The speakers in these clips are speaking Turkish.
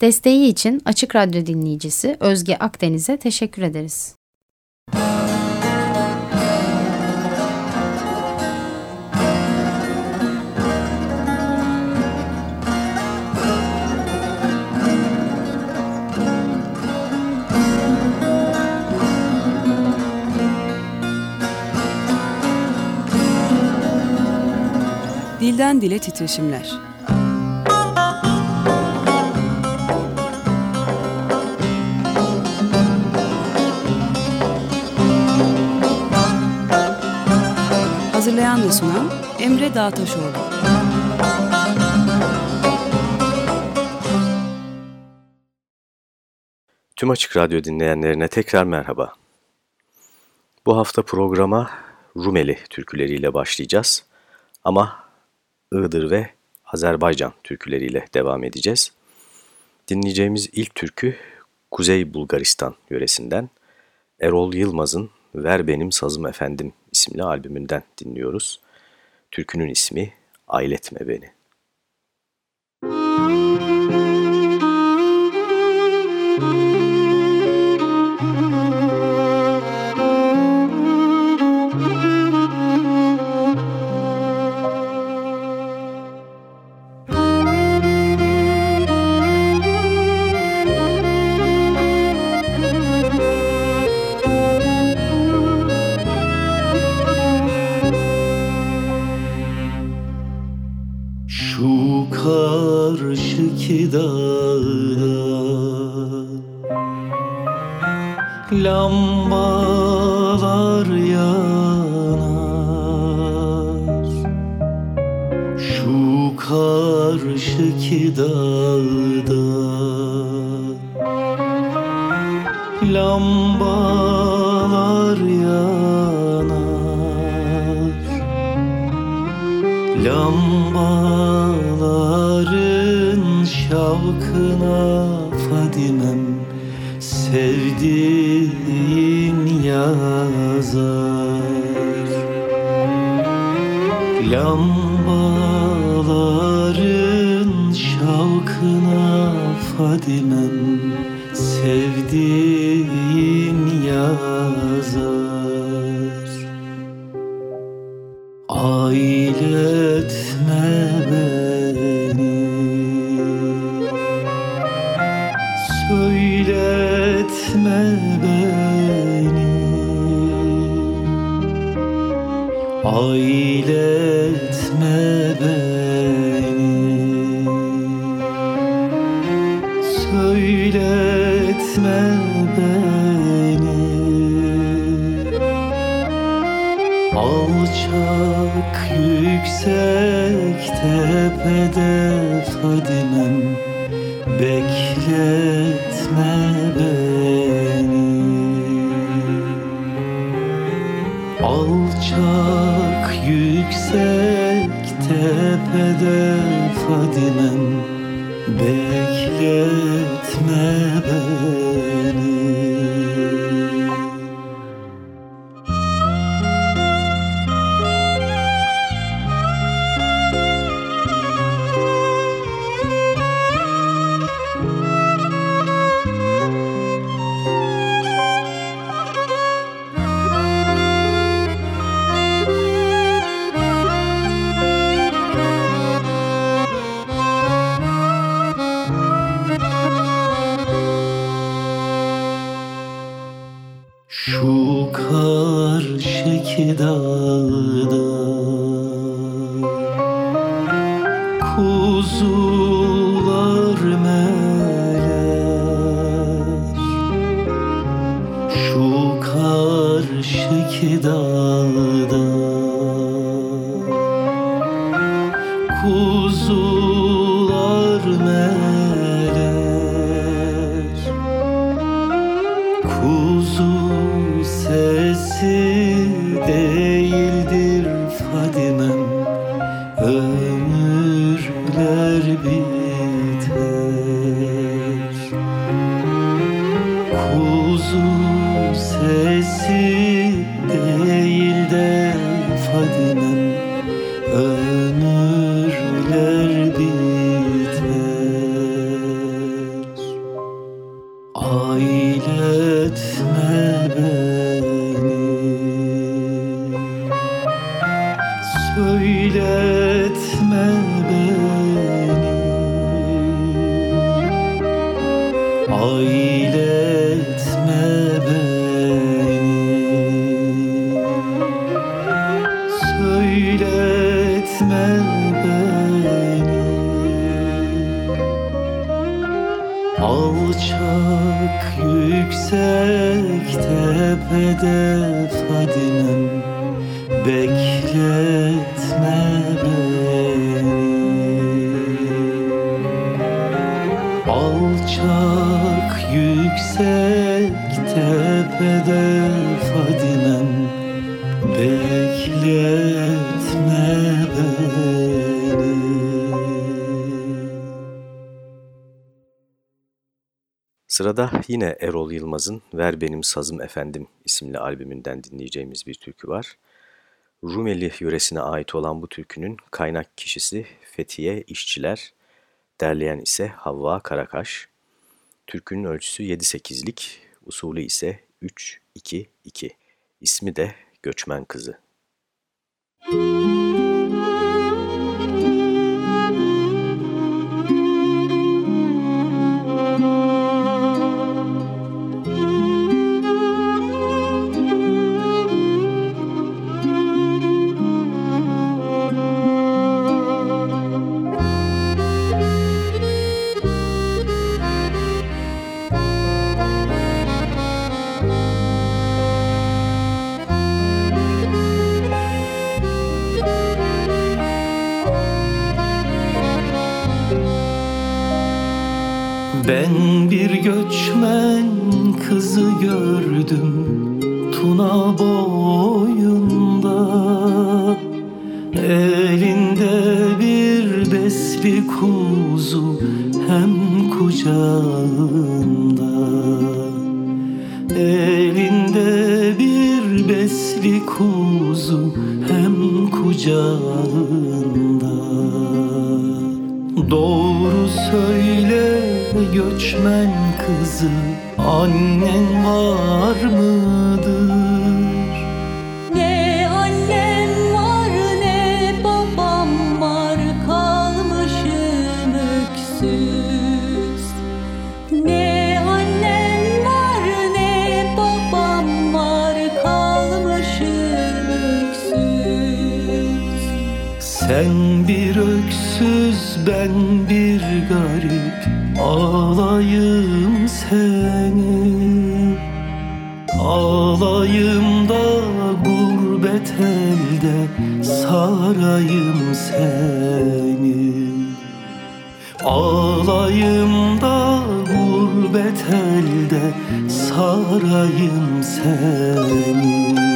Desteği için Açık Radyo dinleyicisi Özge Akdeniz'e teşekkür ederiz. Dilden Dile Titreşimler Hazırlayan ve sunan Emre Dağtaşoğlu. Tüm Açık Radyo dinleyenlerine tekrar merhaba. Bu hafta programa Rumeli türküleriyle başlayacağız. Ama Iğdır ve Azerbaycan türküleriyle devam edeceğiz. Dinleyeceğimiz ilk türkü Kuzey Bulgaristan yöresinden Erol Yılmaz'ın Ver Benim Sazım Efendim isimli albümünden dinliyoruz. Türkünün ismi Ailetme Beni. Karşıki dağda Lambalar yanar şavkına Fadimem Bekletme Sırada yine Erol Yılmaz'ın Ver Benim Sazım Efendim isimli albümünden dinleyeceğimiz bir türkü var. Rumeli yöresine ait olan bu türkünün kaynak kişisi Fethiye İşçiler, derleyen ise Havva Karakaş. Türkünün ölçüsü 7-8'lik, usulü ise 3-2-2. İsmi de Göçmen Kızı. Müzik Ağlayım da gurbet elde Sarayım seni Ağlayım da gurbet elde Sarayım seni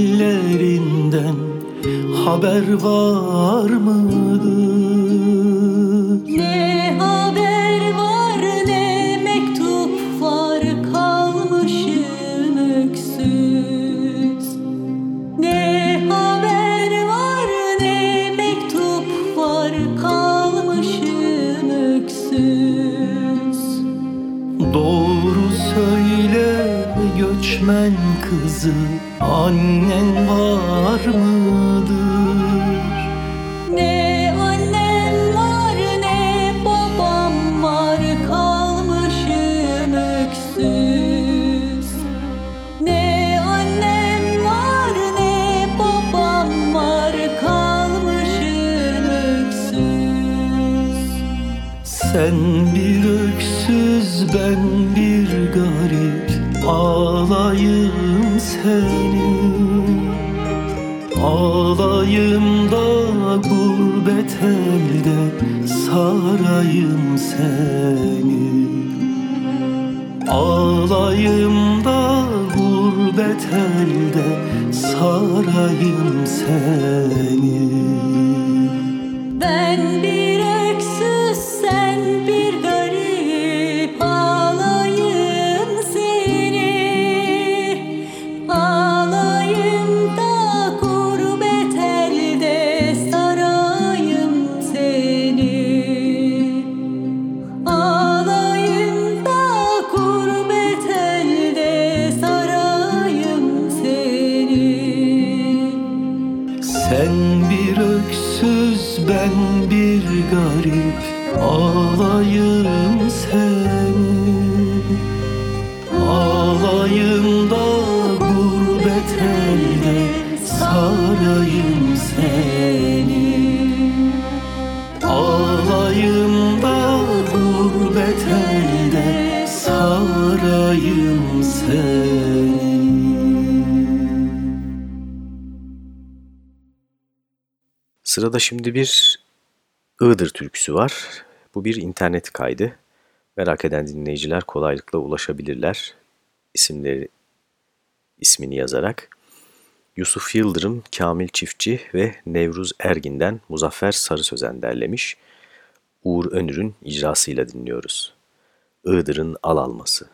Telgrafın tellerinden haber var mıdır? Ne haber var ne mektup var kalmışım öksüz. Ne haber var ne mektup var kalmışım öksüz. Doğru söyle göçmen kızı Annen var mıdır? Sırada şimdi bir Iğdır türküsü var. Bu bir internet kaydı. Merak eden dinleyiciler kolaylıkla ulaşabilirler. İsimleri ismini yazarak. Yusuf Yıldırım, Kamil Çiftçi ve Nevruz Ergin'den Muzaffer Sarı Sözen derlemiş. Uğur Önür'ün icrasıyla dinliyoruz. Iğdır'ın al alması.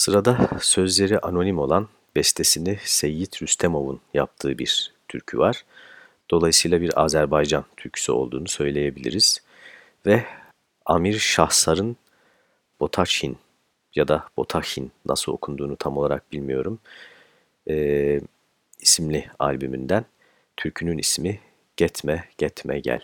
Sırada sözleri anonim olan bestesini Seyyid Rüstemov'un yaptığı bir türkü var. Dolayısıyla bir Azerbaycan türküsü olduğunu söyleyebiliriz. Ve Amir Şahsar'ın Botaşin ya da Botahin nasıl okunduğunu tam olarak bilmiyorum. Ee, isimli albümünden. Türkünün ismi Getme Getme Gel.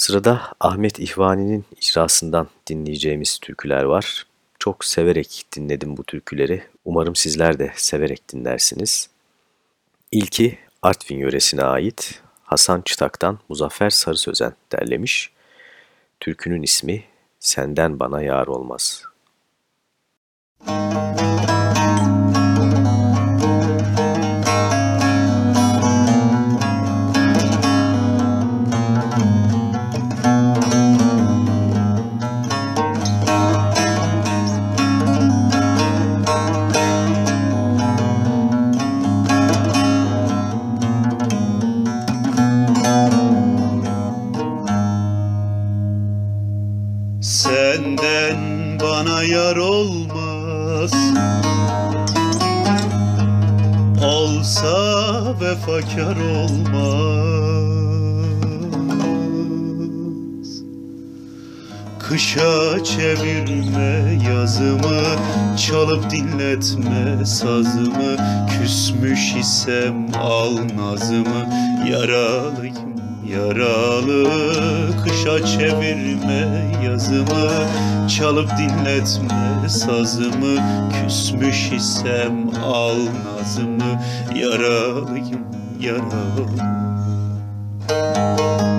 Sırada Ahmet İhvani'nin icrasından dinleyeceğimiz türküler var. Çok severek dinledim bu türküleri. Umarım sizler de severek dinlersiniz. İlki Artvin yöresine ait Hasan Çıtak'tan Muzaffer Sarı Sözen derlemiş. Türkünün ismi Senden Bana Yar Olmaz. Müzik vefakar olmaz. Kışa çevirme yazımı Çalıp dinletme sazımı Küsmüş isem al nazımı. Yaralıyım yaralı Kışa çevirme yazımı Çalıp dinletme sazımı Küsmüş isem al nazımı. Yaralıyım yaralı Her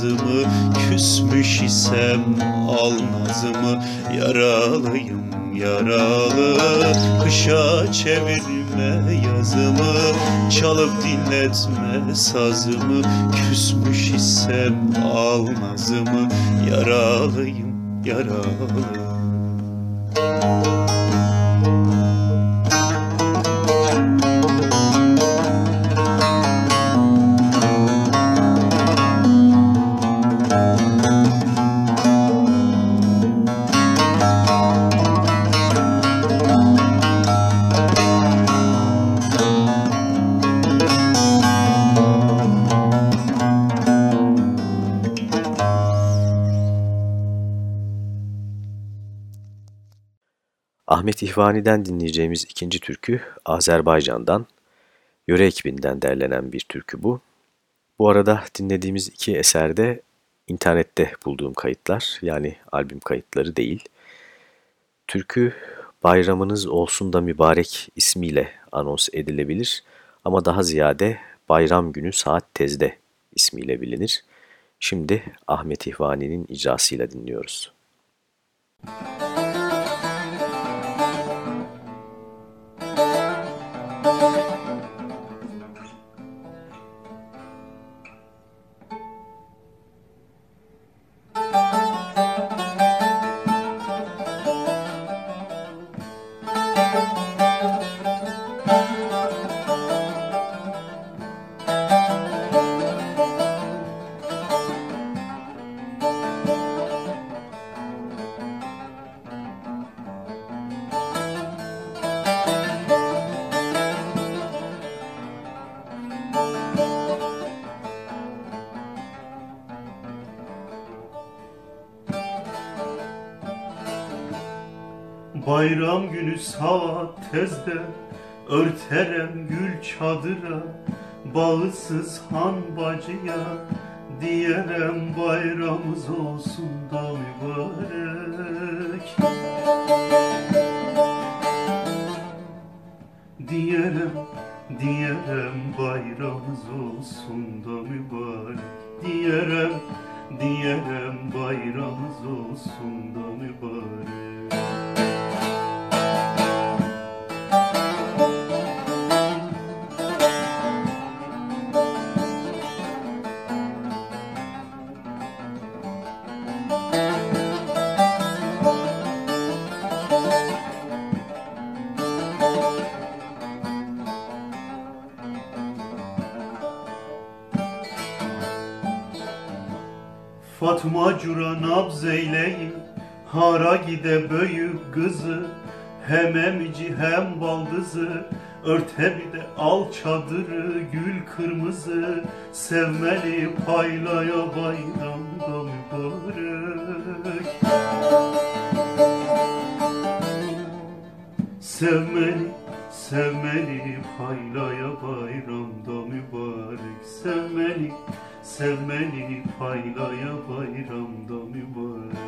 sazımı Küsmüş isem al nazımı Yaralıyım yaralı. Kışa çevirme yazımı Çalıp dinletme sazımı. Küsmüş isem al nazımı Yaralıyım yaralı Ahmet İhvani'den dinleyeceğimiz ikinci türkü Azerbaycan'dan, yöre ekibinden derlenen bir türkü bu. Bu arada dinlediğimiz iki eserde internette bulduğum kayıtlar yani albüm kayıtları değil. Türkü Bayramınız Olsun da Mübarek ismiyle anons edilebilir ama daha ziyade Bayram Günü Saat Tez'de ismiyle bilinir. Şimdi Ahmet İhvani'nin icrasıyla dinliyoruz. Bayram çadıra Bağısız han bacıya Diyerem bayramımız olsun da mübarek. Diyerem, diyerem bayramımız olsun da mübarek. Diyerem, diyerem bayramımız olsun da mübarek Fatma cura nabz eyleyin Hara gide böyük kızı Hem emici hem baldızı. Örte bir de al çadırı Gül kırmızı. Sevmeli paylaya bayramda mübarek Sevmeli, sevmeli paylaya bayramda mübarek. Sevmeli, Sevmeni paylaya bayramda mübarek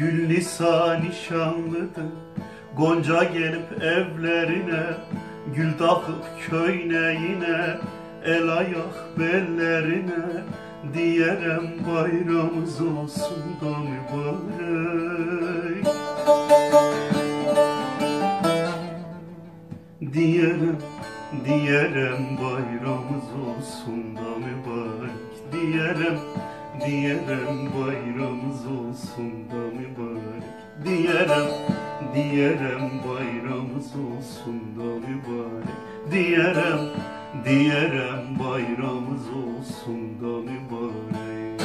Gül Nisa nişanlıdır Gonca gelip evlerine Gül takıp köyneğine El ayak bellerine Diyerem bayramımız olsun da mübarek. Diyerem, diyerem bayramımız olsun da mübarek. Diyerem, diyerem bayramımız olsun da mübarek Diyerem, diyerem bayramımız olsun da mübarek Diyerem, diyerem bayramımız olsun da mübarek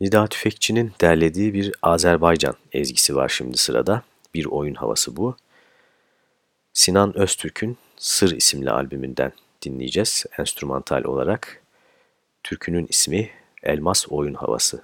Nida Tüfekçi'nin derlediği bir Azerbaycan ezgisi var şimdi sırada. Bir oyun havası bu. Sinan Öztürk'ün Sır isimli albümünden dinleyeceğiz enstrümantal olarak. Türkünün ismi Elmas Oyun Havası.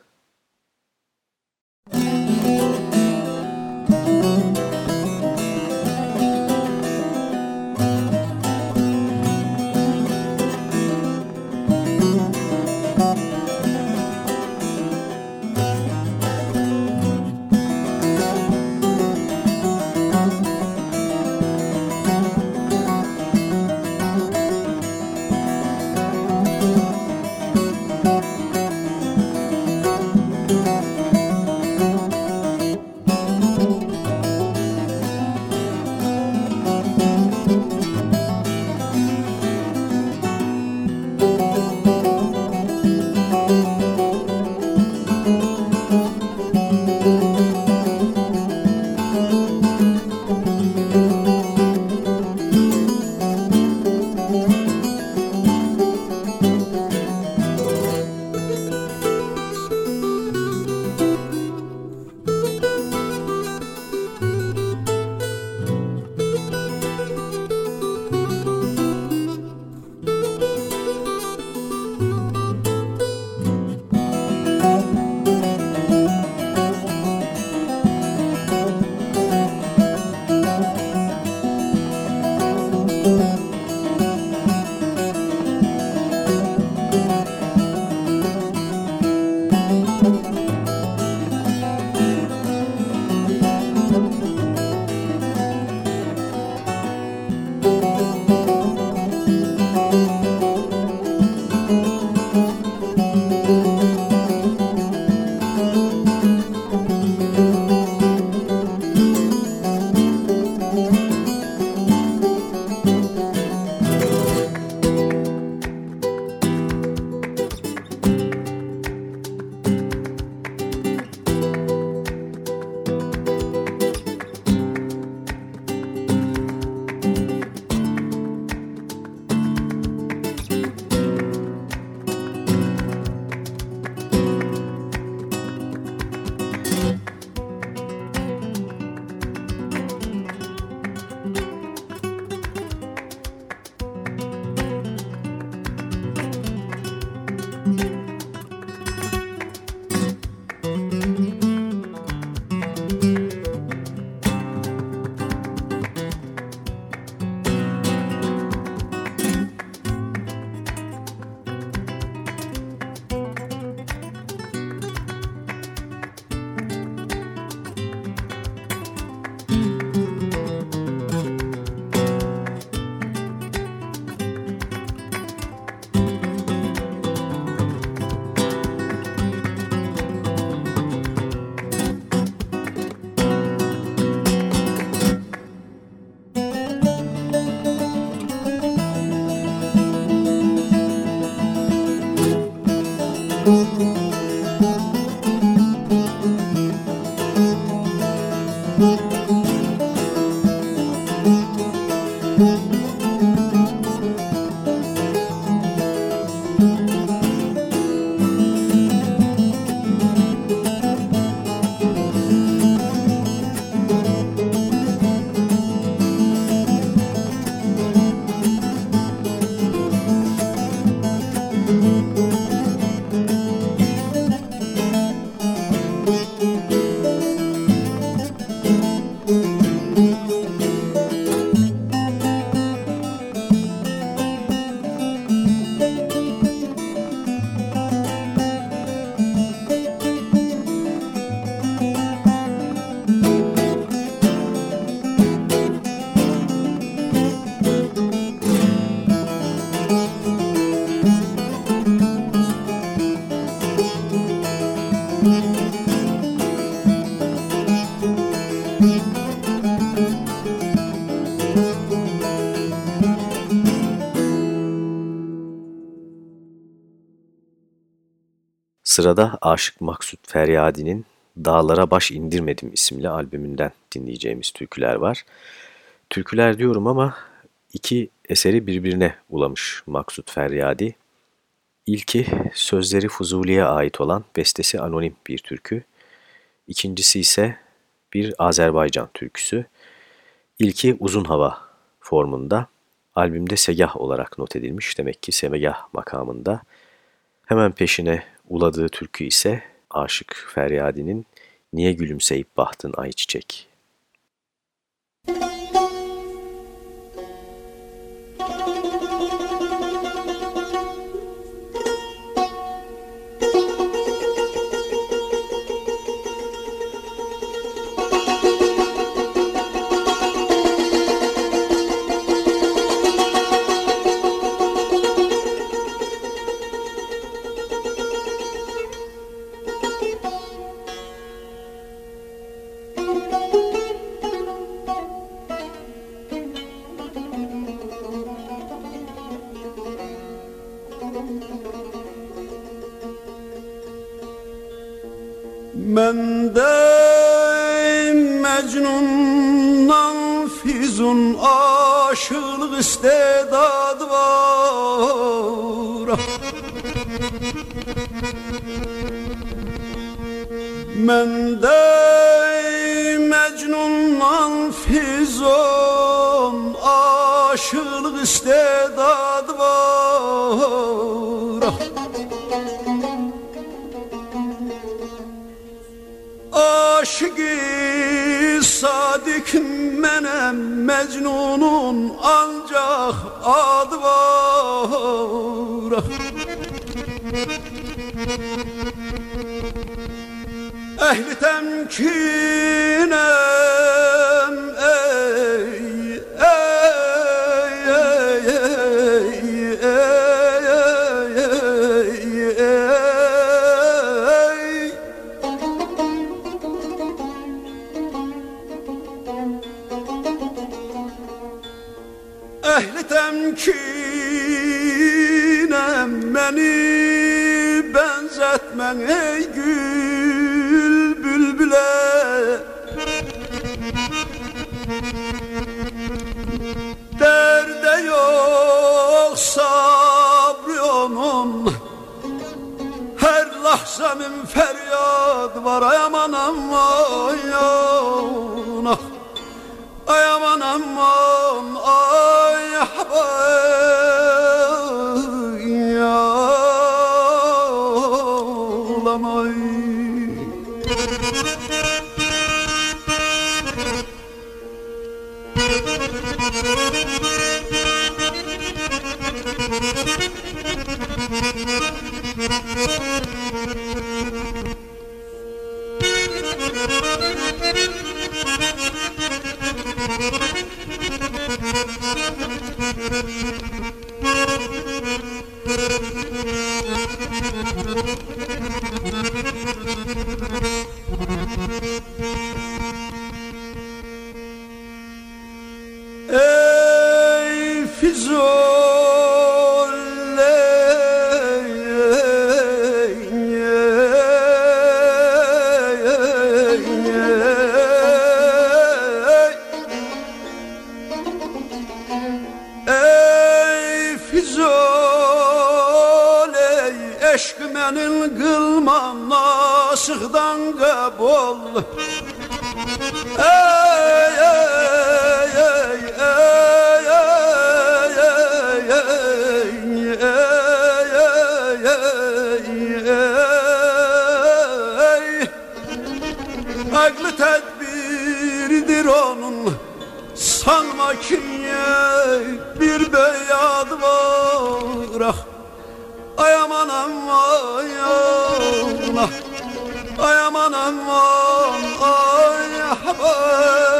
Sırada Aşık Maksut Feryadi'nin Dağlara Baş İndirmedim isimli albümünden dinleyeceğimiz türküler var. Türküler diyorum ama iki eseri birbirine ulamış Maksut Feryadi. İlki sözleri Fuzuli'ye ait olan bestesi anonim bir türkü. İkincisi ise bir Azerbaycan türküsü. İlki uzun hava formunda, albümde segah olarak not edilmiş demek ki semegah makamında. Hemen peşine uladığı türkü ise Aşık Feryadi'nin Niye Gülümseyip Bahtın Ayçiçek. ehli tedbiridir onun Sanma ki bir beyad var. Ah Ay aman aman. Ah Ay aman aman ay aman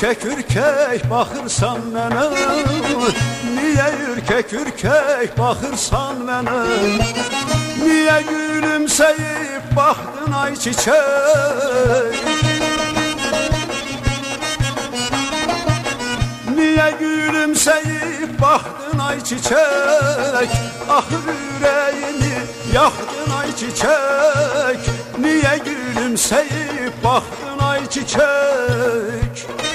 Ürkek ürkek bakırsan mənə Niyə ürkek ürkek bakırsan mənə Niyə gülümsəyib baxdın ay çiçək Niyə gülümsəyib baxdın ay çiçək Axır ah ürəyini yaxdın ay çiçək Niyə gülümsəyib baxdın ay çiçək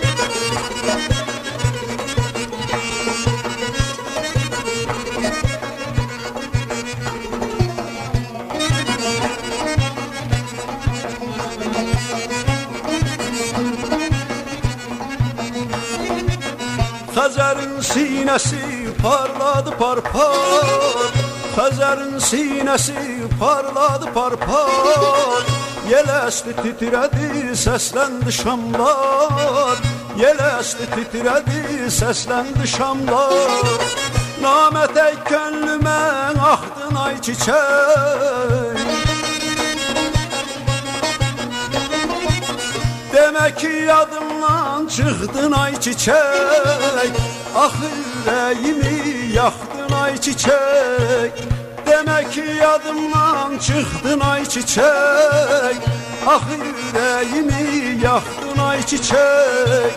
Hazar'ın sinesi parladı parpar. Hazar'ın sinesi parladı parpar. Yel esti titredi seslendi şamlar. Yel esti titredi seslendi şamlar. Namet ey könlüme ahdın ay çiçek. Demek ki yadımla çıktın ay çiçek Ah yüreğimi yaktın ay çiçek. Demek ki yadımdan çıktın ay çiçek Ah yüreğimi yaktın ay çiçek.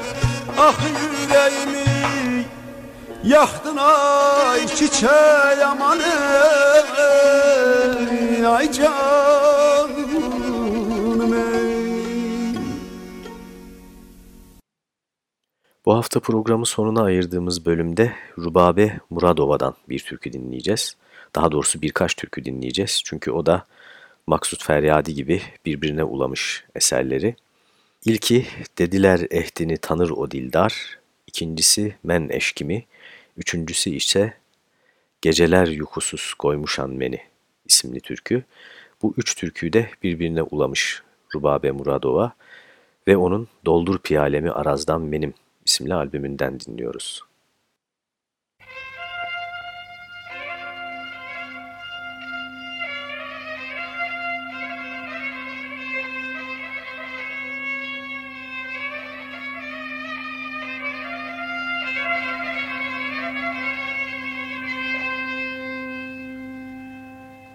Ah yüreğimi yaktın ay çiçeği aman ey Ay canım Bu hafta programın sonuna ayırdığımız bölümde Rubabe Muradova'dan bir türkü dinleyeceğiz. Daha doğrusu birkaç türkü dinleyeceğiz. Çünkü o da Maksut Feryadi gibi birbirine ulamış eserleri. İlki Dediler ehdini tanır o dildar, ikincisi Men eşkimi, üçüncüsü ise Geceler yukusuz koymuşan beni isimli türkü. Bu üç türküyü de birbirine ulamış Rubabe Muradova ve onun Doldur Piyalemi Araz'dan Benim isimli albümünden dinliyoruz.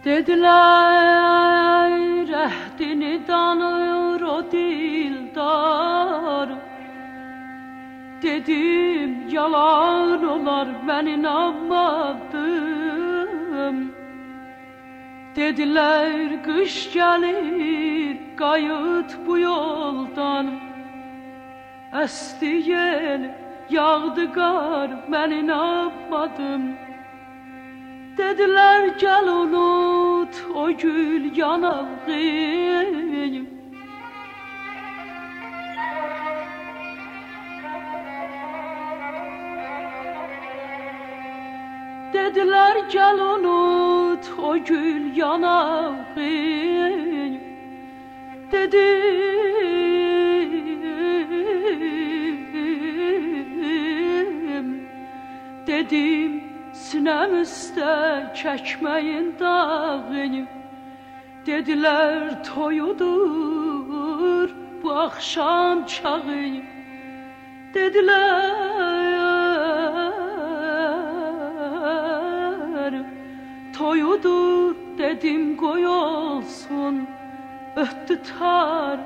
Dediler ehdini tanır o dildar Dedim yalan olar ben inanmadım. Dediler kış gelir kayıt bu yoldan. Esti yel yağdı kar ben inanmadım. Dediler gel unut o gül yanağı Verdilər gəl unut o gül yanağın Dedi Dedim sinəm üstə çəkməyin dağını. Dedilər toyudur bu axşam çağı Dedilər dedim koy olsun. Öttü tar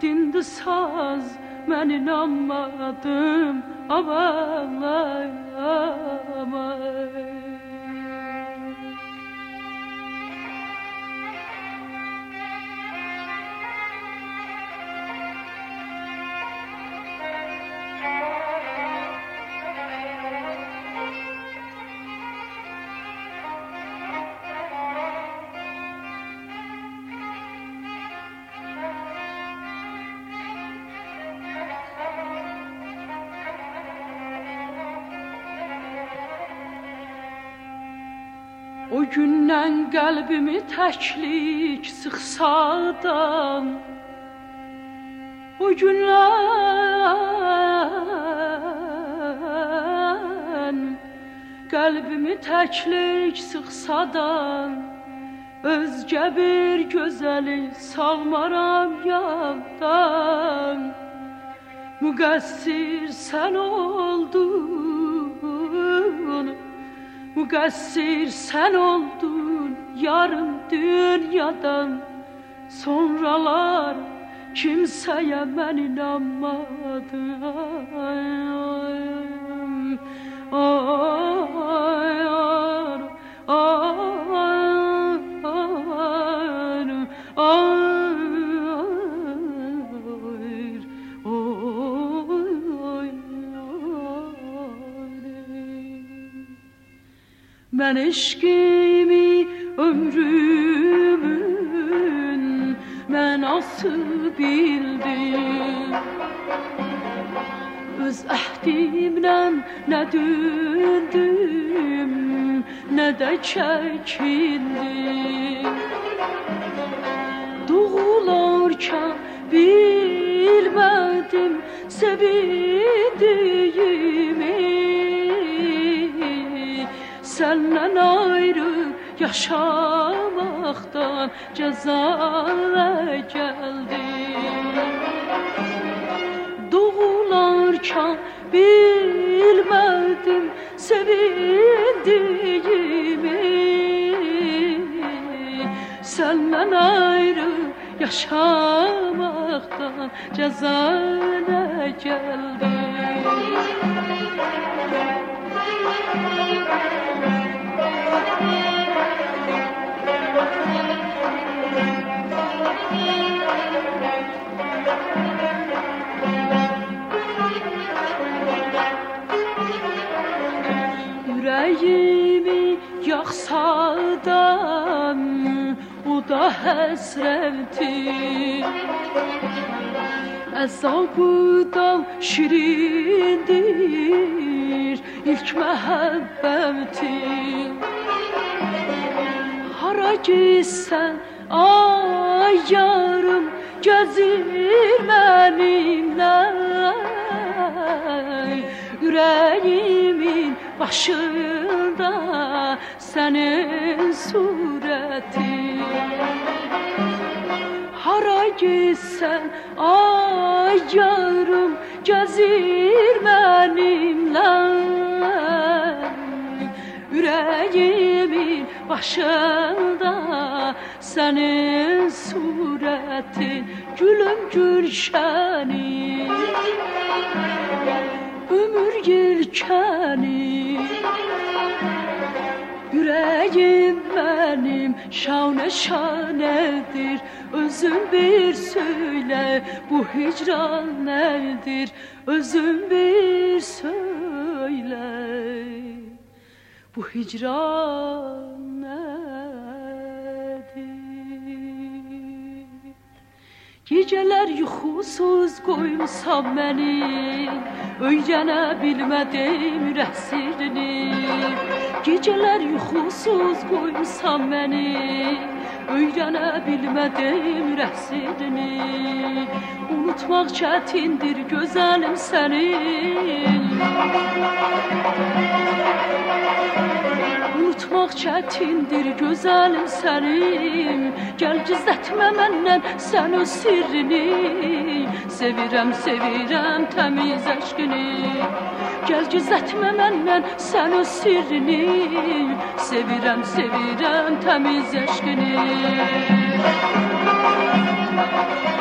dindi saz. Ben inanmadım aman aman qəlbimi təklik sıxsadan O gündən qəlbimi təklik sıxsadan Özgə bir gözəli salmaram yaddan Müqəssir sən oldun Müqəssir sən oldun yarım dünyadan Sonralar kimsəyə mən inanmadım. Ay, ay, ay, Ben eşkimi ömrümün ben nasıl bildim. Öz əhdimdən nə döndüm, nə də çəkindim Doğularkən bilmədim sevindiyimi Səndən ayrı yaşamaqdan cəza gəldim Doğularkən bilmədim sevindiyimi Səndən ayrı yaşamaqdan cəza gəldim Ürəyimi yaxsadam, o da həsrəmdir. Əzabıdan şirindir, ilk məhəbbəmdir. Gitsən ay yarım gəzir mənimlə Yüreğimin başında sənin surətin Hara gitsən ay yarım gəzir mənimlə Yüreğimin başında sənin surətin Gülüm gülşəni Ömür yelkəni Yüreğim benim şanə şanədir Özün bir söyle bu hicran nedir? Özün bir söyle bu hicran nedir Geceler yuxusuz qoymusan məni Öyrənə bilmədim rəhsirini Geceler yuxusuz qoymusan məni Öyrənə bilmədim rəhsirini Unutmaq çətindir gözəlim sənin Unutmaq çətindir gözəlim sənim. Gəl gizlətmə məndən sən o sirrini. Sevirəm, sevirəm təmiz əşqini Gəl gizlətmə məndən sən o sirrini. Sevirəm, sevirəm təmiz əşqini Məndən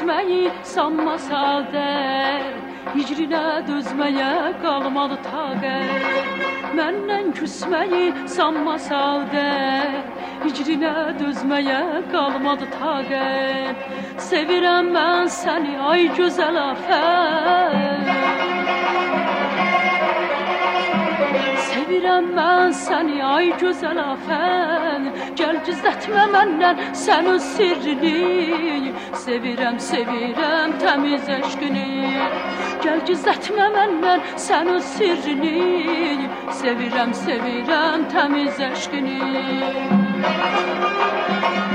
küsməyi sanma sadə Hicrinə dözməyə qalmadı taqət. Məndən küsməyi sanma sadə Hicrinə dözməyə qalmadı taqət. Sevirəm mən səni ay gözəl afət Sevirəm mən səni ay gözəl afən Gəl gizlətmə məndən sən öz sirrini. Sevirəm, sevirəm təmiz əşqini Gəl gizlətmə məndən sən öz sirrini. Sevirəm, sevirəm təmiz əşqini Mən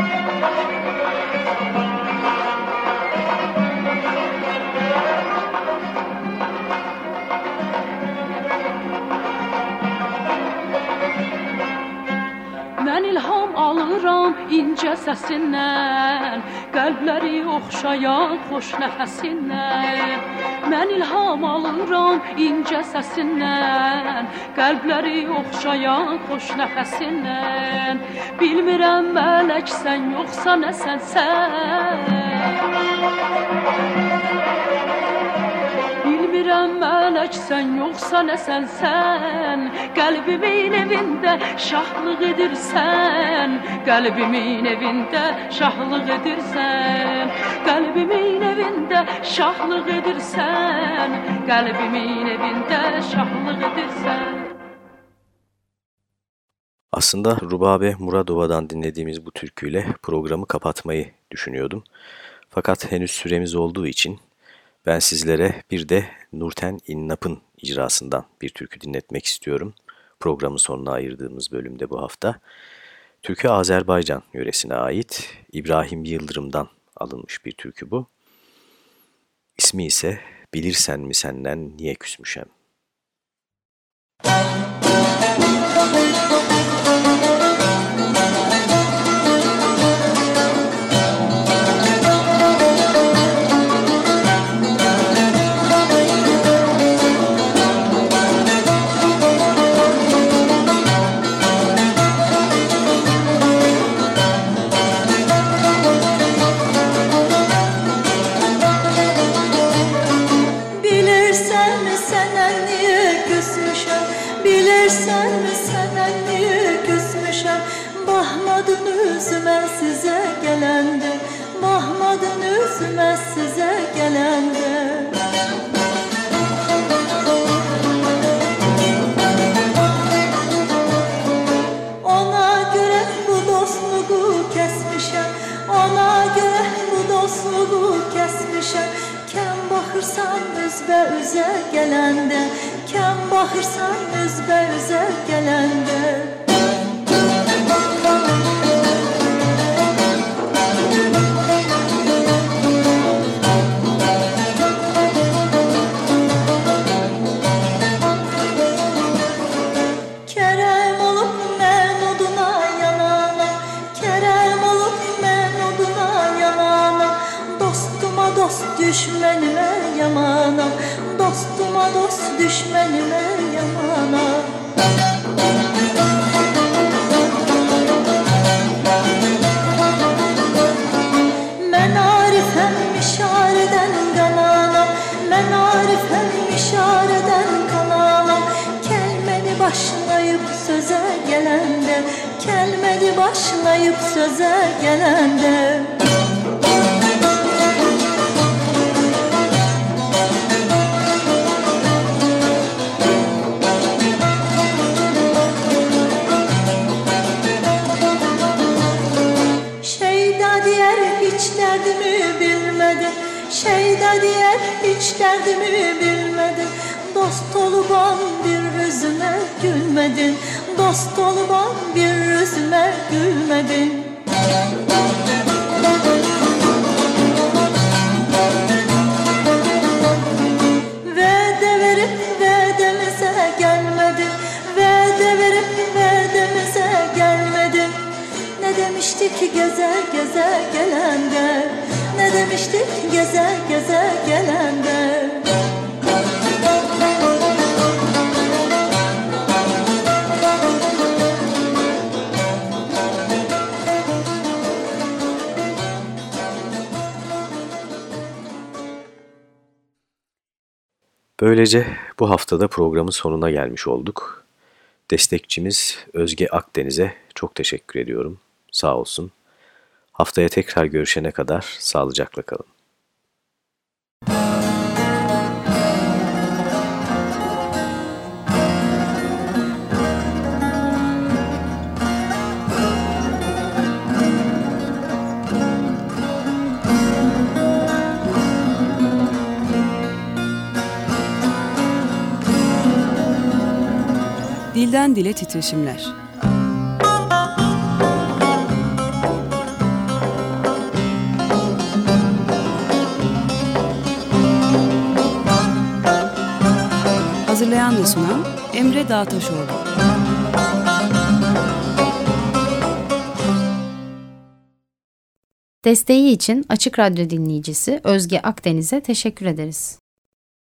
alıram incə səsindən Qəlbləri oxşayan xoş nəfəsindən. Mən ilham alıram incə səsindən Qəlbləri oxşayan xoş nəfəsindən. Bilmirəm mələksən yoxsa nəsən sən mələksən yoxsa nəsən sən Qəlbimin evində şahlıq edirsən Qəlbimin evində şahlıq edirsən Qəlbimin evində şahlıq edirsən Qəlbimin evində şahlıq edirsən Aslında Rubabe Muradova'dan dinlediğimiz bu türküyle programı kapatmayı düşünüyordum. Fakat henüz süremiz olduğu için ben sizlere bir de Nurten İnnap'ın icrasından bir türkü dinletmek istiyorum. Programın sonuna ayırdığımız bölümde bu hafta. Türkü Azerbaycan yöresine ait İbrahim Yıldırım'dan alınmış bir türkü bu. İsmi ise Bilirsen mi senden niye küsmüşem? Bilirsen baxırsan üzbə üzə gələndə Böylece bu haftada programın sonuna gelmiş olduk. Destekçimiz Özge Akdeniz'e çok teşekkür ediyorum. Sağ olsun. Haftaya tekrar görüşene kadar sağlıcakla kalın. Dilden dile titreşimler. Hazırlayan ve sunan Emre Dağtaşoğlu. Desteği için Açık Radyo dinleyicisi Özge Akdeniz'e teşekkür ederiz.